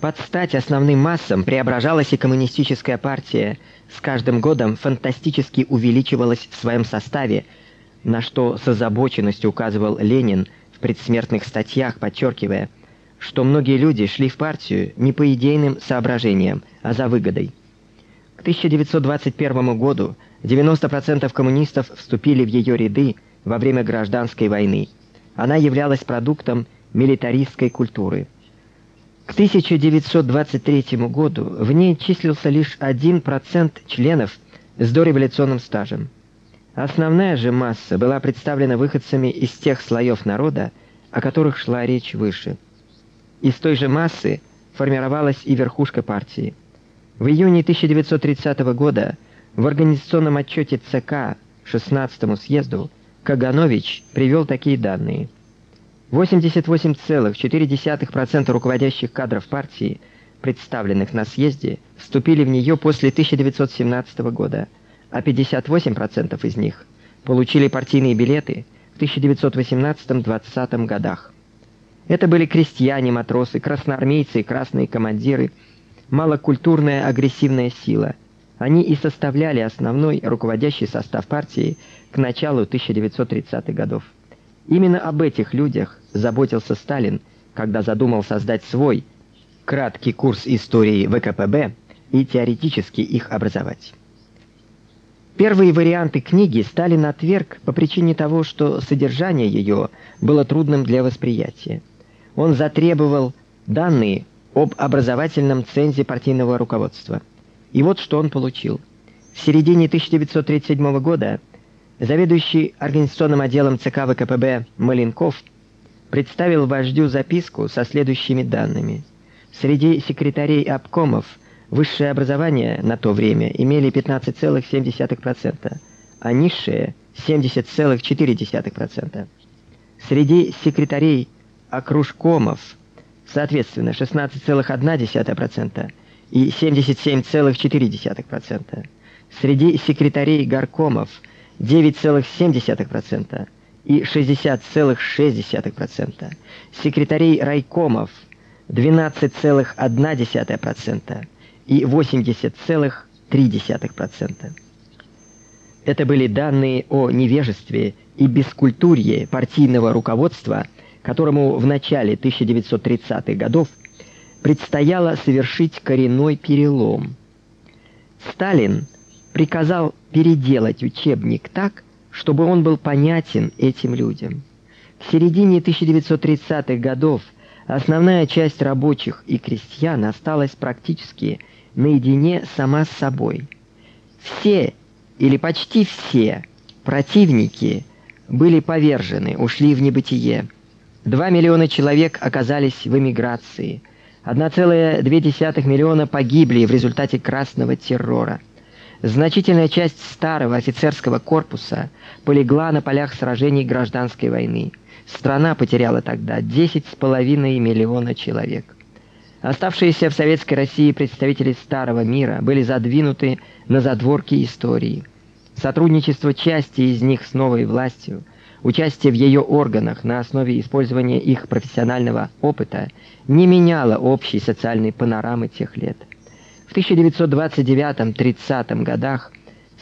Под стать основным массам преображалась и коммунистическая партия, с каждым годом фантастически увеличивалась в своем составе, на что с озабоченностью указывал Ленин в предсмертных статьях, подчеркивая, что многие люди шли в партию не по идейным соображениям, а за выгодой. К 1921 году 90% коммунистов вступили в ее ряды во время гражданской войны. Она являлась продуктом милитаристской культуры. К 1923 году в ней числился лишь 1% членов с дореволюционным стажем. Основная же масса была представлена выходцами из тех слоев народа, о которых шла речь выше. Из той же массы формировалась и верхушка партии. В июне 1930 года в организационном отчете ЦК 16-му съезду Каганович привел такие данные: 88,4% руководящих кадров партии, представленных на съезде, вступили в нее после 1917 года, а 58% из них получили партийные билеты в 1918-20 годах. Это были крестьяне, матросы, красноармейцы красные командиры, малокультурная агрессивная сила. Они и составляли основной руководящий состав партии к началу 1930-х годов. Именно об этих людях заботился Сталин, когда задумал создать свой краткий курс истории ВКПБ и теоретически их образовать. Первые варианты книги Сталин отверг по причине того, что содержание ее было трудным для восприятия. Он затребовал данные об образовательном цензе партийного руководства. И вот что он получил. В середине 1937 года Заведующий организационным отделом ЦК ВКПБ Маленков представил вождю записку со следующими данными. Среди секретарей обкомов высшее образование на то время имели 15,7%, а низшее 70,4%. Среди секретарей окружкомов, соответственно, 16,1% и 77,4%. Среди секретарей горкомов 9,7% и 60,6%. Секретарей райкомов 12,1% и 80,3%. Это были данные о невежестве и бескультурье партийного руководства, которому в начале 1930-х годов предстояло совершить коренной перелом. Сталин приказал переделать учебник так, чтобы он был понятен этим людям. К середине 1930-х годов основная часть рабочих и крестьян осталась практически наедине сама с собой. Все или почти все противники были повержены, ушли в небытие. Два миллиона человек оказались в эмиграции. 1,2 миллиона погибли в результате красного террора. Значительная часть старого офицерского корпуса полегла на полях сражений гражданской войны. Страна потеряла тогда 10,5 миллиона человек. Оставшиеся в советской России представители старого мира были задвинуты на задворки истории. Сотрудничество части из них с новой властью, участие в ее органах на основе использования их профессионального опыта не меняло общей социальной панорамы тех лет. В 1929-30 годах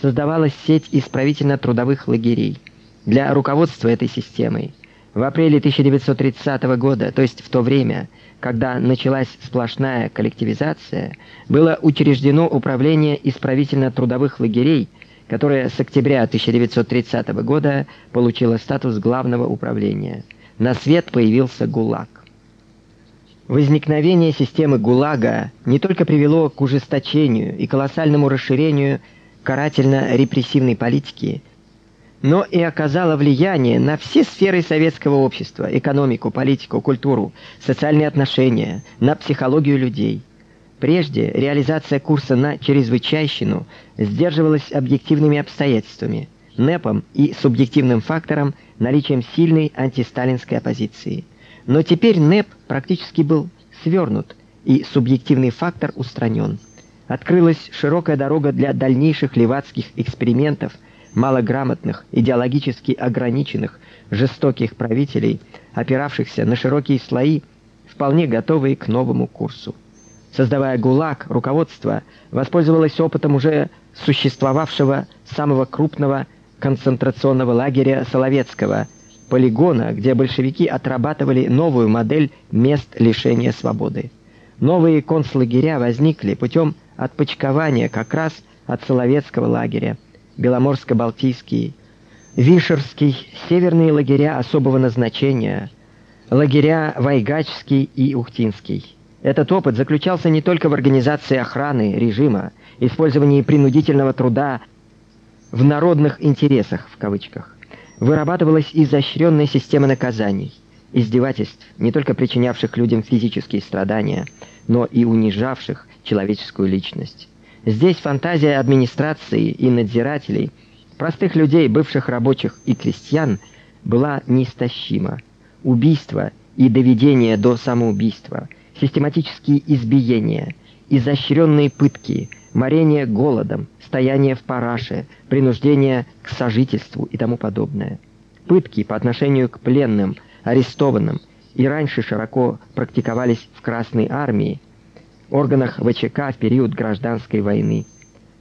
создавалась сеть исправительно-трудовых лагерей. Для руководства этой системой в апреле 1930 года, то есть в то время, когда началась сплошная коллективизация, было учреждено управление исправительно-трудовых лагерей, которое с октября 1930 года получило статус главного управления. На свет появился ГУЛАГ. Возникновение системы ГУЛАГа не только привело к ужесточению и колоссальному расширению карательно-репрессивной политики, но и оказало влияние на все сферы советского общества: экономику, политику, культуру, социальные отношения, на психологию людей. Прежде реализация курса на чрезвычайщину сдерживалась объективными обстоятельствами, НЭПом и субъективным фактором наличием сильной антисталинской оппозиции. Но теперь НЭП практически был свернут, и субъективный фактор устранен. Открылась широкая дорога для дальнейших левацких экспериментов малограмотных, идеологически ограниченных, жестоких правителей, опиравшихся на широкие слои, вполне готовые к новому курсу. Создавая ГУЛАГ, руководство воспользовалось опытом уже существовавшего самого крупного концентрационного лагеря Соловецкого, полигона, где большевики отрабатывали новую модель мест лишения свободы. Новые концлагеря возникли путем отпочкования как раз от Соловецкого лагеря, Беломорско-Балтийский, Вишерский, северные лагеря особого назначения, лагеря Вайгачский и Ухтинский. Этот опыт заключался не только в организации охраны режима, использовании принудительного труда в народных интересах в кавычках. Вырабатывалась изощренная система наказаний, издевательств, не только причинявших людям физические страдания, но и унижавших человеческую личность. Здесь фантазия администрации и надзирателей, простых людей, бывших рабочих и крестьян, была неистощима. Убийство и доведение до самоубийства – систематические избиения, изощренные пытки, морение голодом, стояние в параше, принуждение к сожительству и тому подобное. Пытки по отношению к пленным, арестованным и раньше широко практиковались в Красной армии, органах ВЧК в период гражданской войны.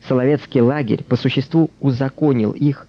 Соловецкий лагерь по существу узаконил их